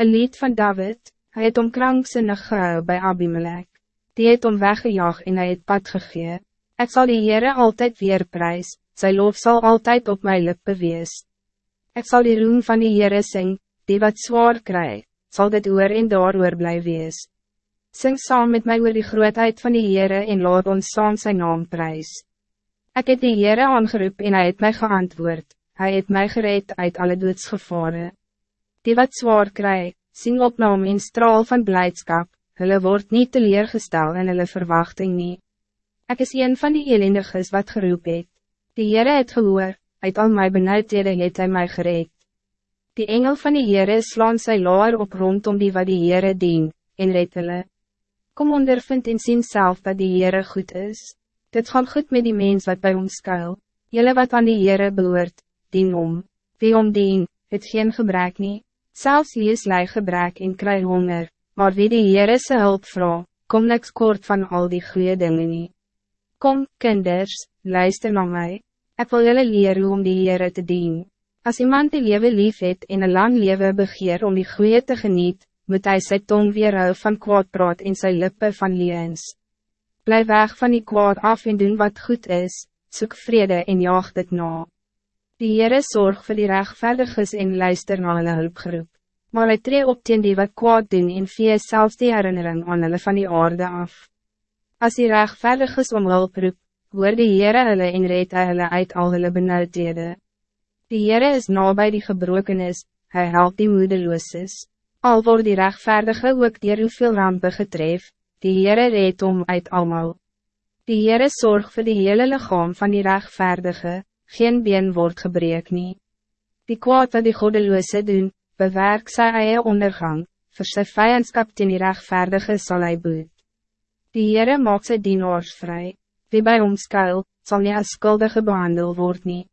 Een lied van David, hij het om krankzinnig gehou bij Abimelech. Die het om weggejaag en hij het pad gegee. Ik zal die Heere altijd weer prijs, sy lof zal altijd op mijn lippen wees. Ik zal die roem van die Heere sing, die wat zwaar krijgt, zal dit oor en daar oor bly wees. Sing saam met mij oor die grootheid van die Heere en laat ons saam sy naam prijs. Ik het die Heere aangeroep en hij het mij geantwoord, hij het mij gereed uit alle doodsgevaren. Die wat zwaar krijgt, sing op naam en straal van blijdschap, hulle word niet teleurgestel in hulle verwachting nie. Ek is een van die elendiges wat geroep het. Die Heere het gehoor, uit al my benauwdhede het hy my gereed. Die engel van die Heere slaan sy laar op rondom die wat die Heere dien, en red hulle. Kom ondervind en sien self dat die Heere goed is. Dit gaan goed met die mens wat bij ons skuil. Jelle wat aan die Heere behoort, dien om. Wie om dien, het geen gebrek nie. Zelfs lees lei gebrek en kry honger, maar wie die Heere se hulp vraag, kom niks kort van al die goede dingen nie. Kom, kinders, luister naar mij. Ik wil jullie leren hoe om die Heere te dien. Als iemand die leven lief het en een lang leven begeer om die goede te geniet, moet hij zijn tong weerhou van kwaad praat en zijn lippen van liens. Blijf weg van die kwaad af en doen wat goed is, zoek vrede en jaag dit na. Die Heere zorg voor die rechtvaardiges en luister na hulle hulpgeroep. Maar hy tree op teen die wat kwaad doen en vee selfs die herinnering aan hulle van die aarde af. Als die rechtvaardiges om hulp roep, hoor die Heere hulle en red hy hulle uit al hulle benauwdhede. Die Heere is nabij die gebrokenis, hij helpt die moedelooses. Al word die rechtvaardige ook dier hoeveel rampen getref, die Heere red om uit almal. Die Heere zorg voor die hele lichaam van die rechtvaardige, geen been wordt gebreek nie. Die kwaad wat die goddeloose doen, bewerk sy eie ondergang, vir sy vijandskap teen die rechtvaardige sal hy boet. Die Heere maak sy dienaars vry, wie bij ons skuil, sal nie as skuldige behandel word nie.